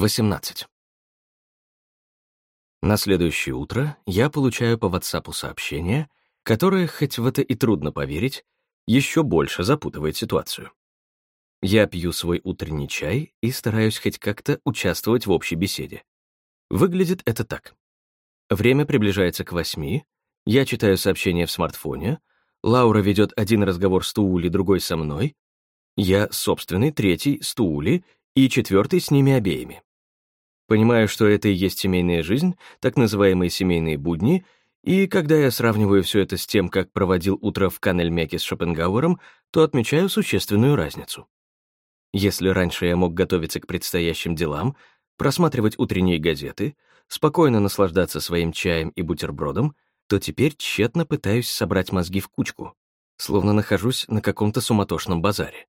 18. На следующее утро я получаю по WhatsApp сообщение, которое, хоть в это и трудно поверить, еще больше запутывает ситуацию. Я пью свой утренний чай и стараюсь хоть как-то участвовать в общей беседе. Выглядит это так. Время приближается к восьми, я читаю сообщение в смартфоне, Лаура ведет один разговор с Туули, другой со мной, я собственный, третий с Туули и четвертый с ними обеими. Понимаю, что это и есть семейная жизнь, так называемые семейные будни, и когда я сравниваю все это с тем, как проводил утро в Канельмяке с Шопенгауэром, то отмечаю существенную разницу. Если раньше я мог готовиться к предстоящим делам, просматривать утренние газеты, спокойно наслаждаться своим чаем и бутербродом, то теперь тщетно пытаюсь собрать мозги в кучку, словно нахожусь на каком-то суматошном базаре.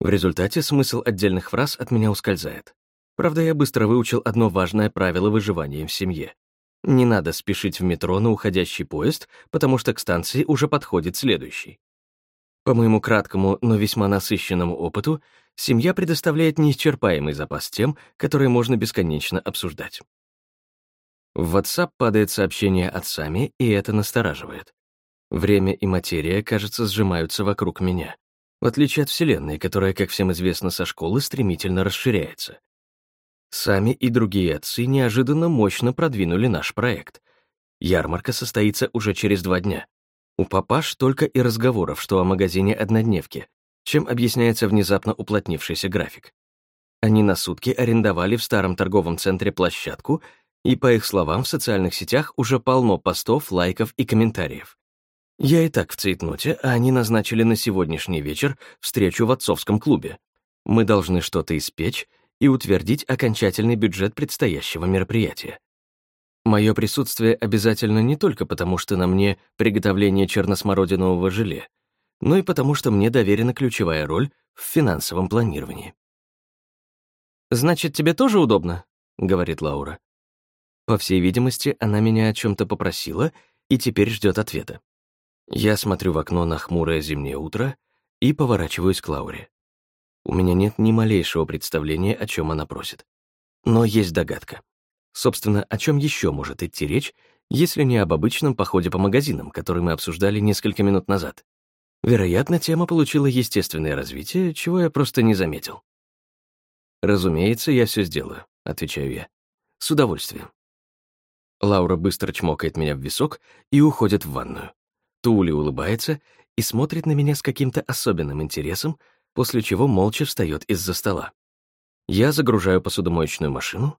В результате смысл отдельных фраз от меня ускользает. Правда, я быстро выучил одно важное правило выживания в семье. Не надо спешить в метро на уходящий поезд, потому что к станции уже подходит следующий. По моему краткому, но весьма насыщенному опыту, семья предоставляет неисчерпаемый запас тем, которые можно бесконечно обсуждать. В WhatsApp падает сообщение отцами, и это настораживает. Время и материя, кажется, сжимаются вокруг меня в отличие от Вселенной, которая, как всем известно со школы, стремительно расширяется. Сами и другие отцы неожиданно мощно продвинули наш проект. Ярмарка состоится уже через два дня. У папаш только и разговоров, что о магазине однодневки, чем объясняется внезапно уплотнившийся график. Они на сутки арендовали в старом торговом центре площадку, и, по их словам, в социальных сетях уже полно постов, лайков и комментариев. Я и так в цейтноте, а они назначили на сегодняшний вечер встречу в отцовском клубе. Мы должны что-то испечь и утвердить окончательный бюджет предстоящего мероприятия. Мое присутствие обязательно не только потому, что на мне приготовление черносмородинового желе, но и потому, что мне доверена ключевая роль в финансовом планировании. «Значит, тебе тоже удобно?» — говорит Лаура. По всей видимости, она меня о чем то попросила и теперь ждет ответа. Я смотрю в окно на хмурое зимнее утро и поворачиваюсь к Лауре. У меня нет ни малейшего представления, о чем она просит. Но есть догадка. Собственно, о чем еще может идти речь, если не об обычном походе по магазинам, который мы обсуждали несколько минут назад. Вероятно, тема получила естественное развитие, чего я просто не заметил. «Разумеется, я все сделаю», — отвечаю я. «С удовольствием». Лаура быстро чмокает меня в висок и уходит в ванную. Тули улыбается и смотрит на меня с каким-то особенным интересом, после чего молча встает из-за стола. Я загружаю посудомоечную машину,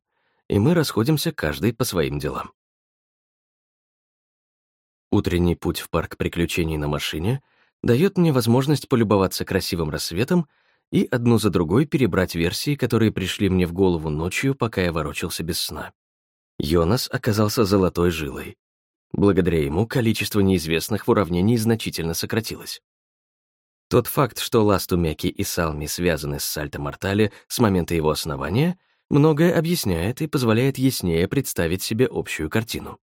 и мы расходимся каждый по своим делам. Утренний путь в парк приключений на машине дает мне возможность полюбоваться красивым рассветом и одну за другой перебрать версии, которые пришли мне в голову ночью, пока я ворочался без сна. Йонас оказался золотой жилой. Благодаря ему количество неизвестных в уравнении значительно сократилось. Тот факт, что Ластумеки и Салми связаны с Сальто-Мортале с момента его основания, многое объясняет и позволяет яснее представить себе общую картину.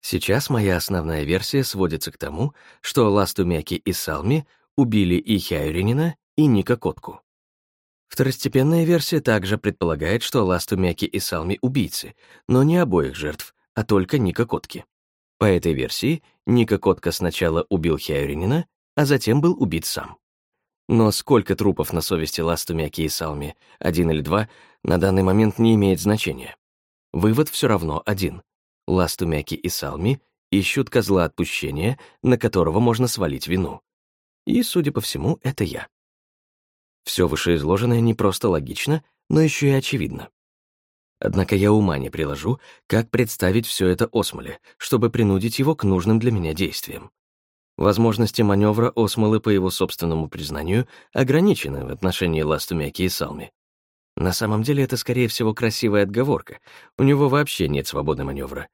Сейчас моя основная версия сводится к тому, что Ластумеки и Салми убили и Хяюринина, и Ника Котку. Второстепенная версия также предполагает, что Ластумеки и Салми — убийцы, но не обоих жертв, а только Ника Котки. По этой версии, Ника Котка сначала убил Хяюринина, а затем был убит сам. Но сколько трупов на совести Ластумяки и Салми, один или два, на данный момент не имеет значения. Вывод все равно один. Ластумяки и Салми ищут козла отпущения, на которого можно свалить вину. И, судя по всему, это я. Все вышеизложенное не просто логично, но еще и очевидно. Однако я ума не приложу, как представить все это Осмоле, чтобы принудить его к нужным для меня действиям. Возможности маневра Осмолы, по его собственному признанию, ограничены в отношении Ластумяки и Салми. На самом деле это, скорее всего, красивая отговорка. У него вообще нет свободы маневра.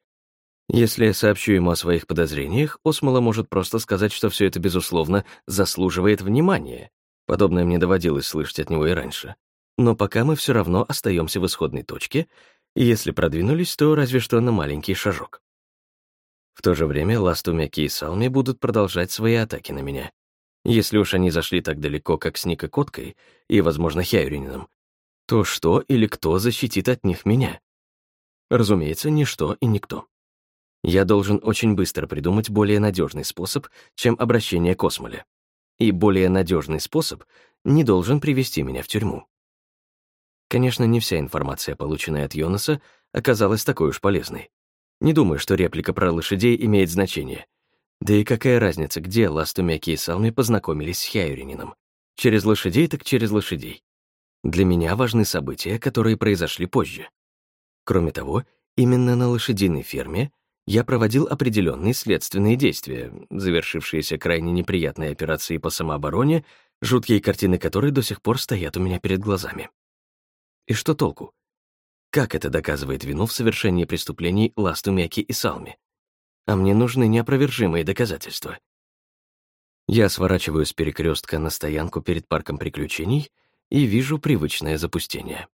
Если я сообщу ему о своих подозрениях, Осмола может просто сказать, что все это, безусловно, заслуживает внимания. Подобное мне доводилось слышать от него и раньше. Но пока мы все равно остаемся в исходной точке, и если продвинулись, то разве что на маленький шажок. В то же время Ластумяки и Салми будут продолжать свои атаки на меня. Если уж они зашли так далеко, как с Ника Коткой и, возможно, Хяюринином, то что или кто защитит от них меня? Разумеется, ничто и никто. Я должен очень быстро придумать более надежный способ, чем обращение к Осмоле. И более надежный способ не должен привести меня в тюрьму. Конечно, не вся информация, полученная от Йонаса, оказалась такой уж полезной. Не думаю, что реплика про лошадей имеет значение. Да и какая разница, где Ластумяки и Салми познакомились с Хяюринином? Через лошадей так через лошадей. Для меня важны события, которые произошли позже. Кроме того, именно на лошадиной ферме я проводил определенные следственные действия, завершившиеся крайне неприятной операцией по самообороне, жуткие картины которой до сих пор стоят у меня перед глазами. И что толку? Как это доказывает вину в совершении преступлений Ластумяки и Салми? А мне нужны неопровержимые доказательства. Я сворачиваю с перекрестка на стоянку перед парком приключений и вижу привычное запустение.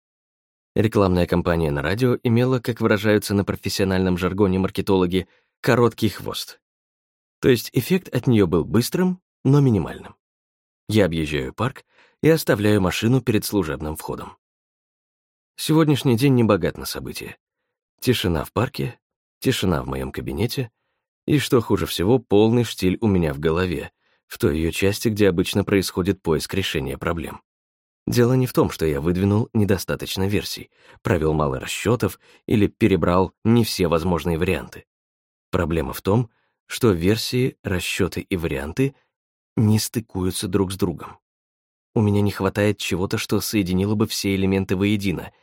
Рекламная кампания на радио имела, как выражаются на профессиональном жаргоне маркетологи, короткий хвост. То есть эффект от нее был быстрым, но минимальным. Я объезжаю парк и оставляю машину перед служебным входом. Сегодняшний день не богат на события. Тишина в парке, тишина в моем кабинете и, что хуже всего, полный штиль у меня в голове, в той ее части, где обычно происходит поиск решения проблем. Дело не в том, что я выдвинул недостаточно версий, провел мало расчетов или перебрал не все возможные варианты. Проблема в том, что версии, расчеты и варианты не стыкуются друг с другом. У меня не хватает чего-то, что соединило бы все элементы воедино —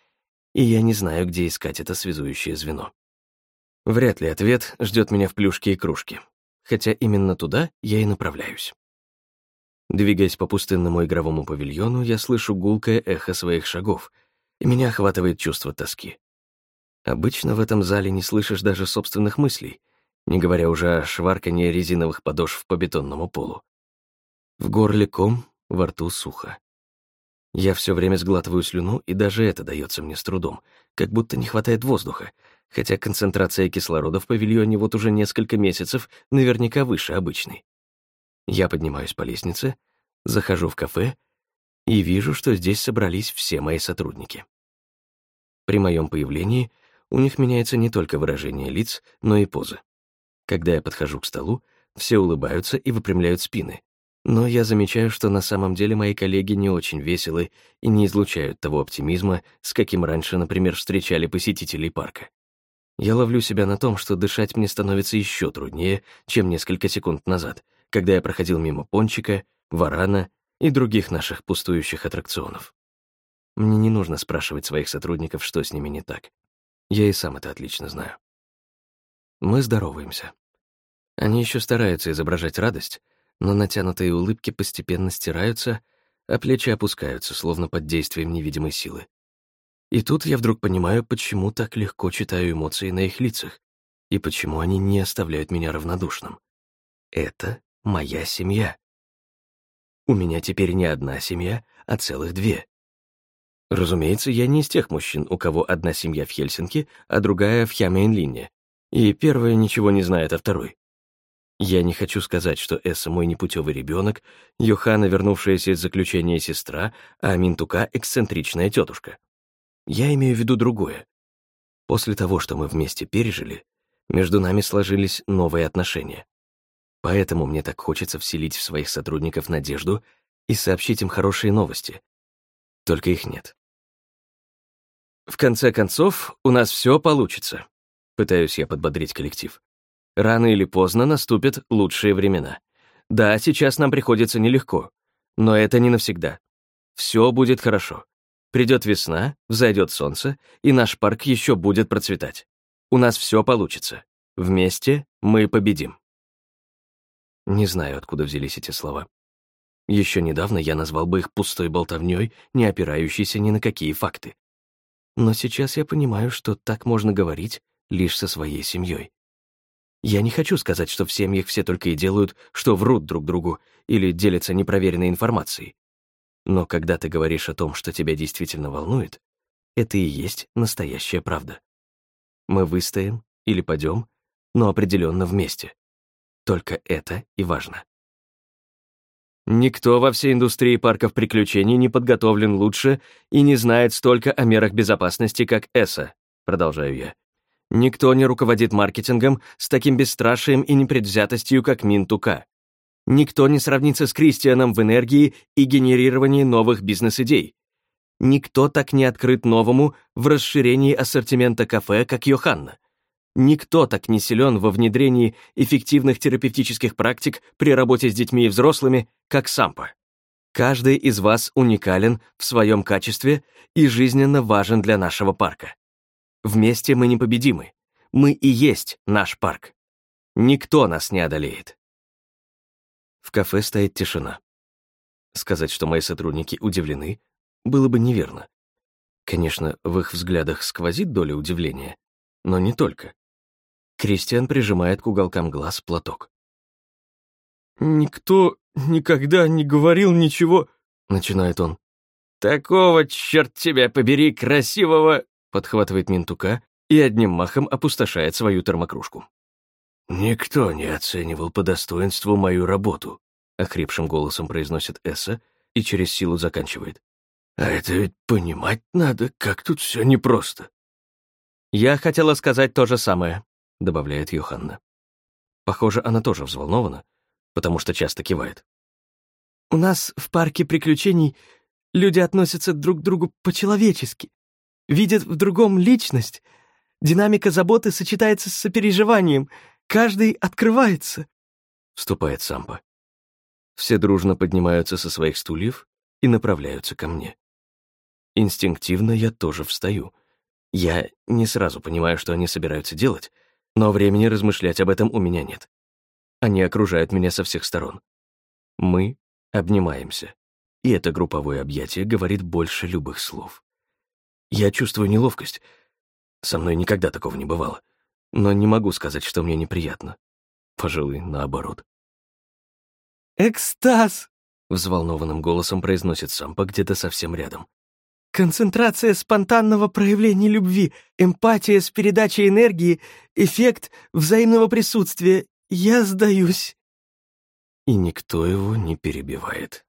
и я не знаю, где искать это связующее звено. Вряд ли ответ ждет меня в плюшке и кружке, хотя именно туда я и направляюсь. Двигаясь по пустынному игровому павильону, я слышу гулкое эхо своих шагов, и меня охватывает чувство тоски. Обычно в этом зале не слышишь даже собственных мыслей, не говоря уже о шварканье резиновых подошв по бетонному полу. В горле ком, во рту сухо. Я все время сглатываю слюну, и даже это дается мне с трудом, как будто не хватает воздуха, хотя концентрация кислорода в павильоне вот уже несколько месяцев наверняка выше обычной. Я поднимаюсь по лестнице, захожу в кафе и вижу, что здесь собрались все мои сотрудники. При моем появлении у них меняется не только выражение лиц, но и поза. Когда я подхожу к столу, все улыбаются и выпрямляют спины, но я замечаю, что на самом деле мои коллеги не очень веселы и не излучают того оптимизма, с каким раньше, например, встречали посетителей парка. Я ловлю себя на том, что дышать мне становится еще труднее, чем несколько секунд назад, когда я проходил мимо Пончика, Варана и других наших пустующих аттракционов. Мне не нужно спрашивать своих сотрудников, что с ними не так. Я и сам это отлично знаю. Мы здороваемся. Они еще стараются изображать радость, но натянутые улыбки постепенно стираются, а плечи опускаются, словно под действием невидимой силы. И тут я вдруг понимаю, почему так легко читаю эмоции на их лицах и почему они не оставляют меня равнодушным. Это моя семья. У меня теперь не одна семья, а целых две. Разумеется, я не из тех мужчин, у кого одна семья в Хельсинки, а другая в Хямейнлине, и первая ничего не знает о второй. Я не хочу сказать, что Эсса мой непутевый ребенок, Йохана, вернувшаяся из заключения сестра, а Минтука — эксцентричная тетушка. Я имею в виду другое. После того, что мы вместе пережили, между нами сложились новые отношения. Поэтому мне так хочется вселить в своих сотрудников надежду и сообщить им хорошие новости. Только их нет. В конце концов, у нас все получится. Пытаюсь я подбодрить коллектив. Рано или поздно наступят лучшие времена. Да, сейчас нам приходится нелегко, но это не навсегда. Все будет хорошо. Придет весна, взойдет солнце, и наш парк еще будет процветать. У нас все получится. Вместе мы победим. Не знаю, откуда взялись эти слова. Еще недавно я назвал бы их пустой болтовней, не опирающейся ни на какие факты. Но сейчас я понимаю, что так можно говорить лишь со своей семьей. Я не хочу сказать, что в семьях все только и делают, что врут друг другу или делятся непроверенной информацией. Но когда ты говоришь о том, что тебя действительно волнует, это и есть настоящая правда. Мы выстоим или падем, но определенно вместе. Только это и важно. Никто во всей индустрии парков приключений не подготовлен лучше и не знает столько о мерах безопасности, как ЭСА, продолжаю я. Никто не руководит маркетингом с таким бесстрашием и непредвзятостью, как Минтука. Никто не сравнится с Кристианом в энергии и генерировании новых бизнес-идей. Никто так не открыт новому в расширении ассортимента кафе, как Йоханна. Никто так не силен во внедрении эффективных терапевтических практик при работе с детьми и взрослыми, как Сампа. Каждый из вас уникален в своем качестве и жизненно важен для нашего парка. Вместе мы непобедимы. Мы и есть наш парк. Никто нас не одолеет. В кафе стоит тишина. Сказать, что мои сотрудники удивлены, было бы неверно. Конечно, в их взглядах сквозит доля удивления, но не только. Кристиан прижимает к уголкам глаз платок. «Никто никогда не говорил ничего...» — начинает он. «Такого, черт тебя побери, красивого...» — подхватывает Минтука и одним махом опустошает свою термокружку. «Никто не оценивал по достоинству мою работу», — охрипшим голосом произносит Эсса и через силу заканчивает. «А это ведь понимать надо, как тут все непросто». «Я хотела сказать то же самое», — добавляет Йоханна. Похоже, она тоже взволнована, потому что часто кивает. «У нас в парке приключений люди относятся друг к другу по-человечески, видят в другом личность. Динамика заботы сочетается с сопереживанием, каждый открывается», — вступает Сампа. Все дружно поднимаются со своих стульев и направляются ко мне. Инстинктивно я тоже встаю. Я не сразу понимаю, что они собираются делать, но времени размышлять об этом у меня нет. Они окружают меня со всех сторон. Мы обнимаемся. И это групповое объятие говорит больше любых слов. Я чувствую неловкость. Со мной никогда такого не бывало. Но не могу сказать, что мне неприятно. Пожалуй, наоборот. «Экстаз!» — взволнованным голосом произносит Сампа где-то совсем рядом. Концентрация спонтанного проявления любви, эмпатия с передачей энергии, эффект взаимного присутствия. Я сдаюсь. И никто его не перебивает.